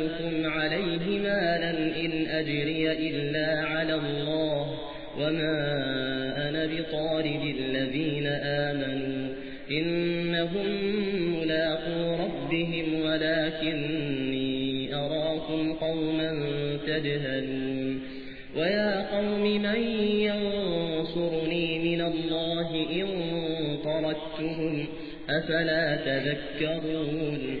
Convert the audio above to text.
أسألكم عليه مالا إن أجري إلا على الله وما أنا بطارد الذين آمنوا إنهم ملاقوا ربهم ولكني أراكم قوما تجهلون ويا قوم من ينصرني من الله إن طردتهم أفلا تذكرون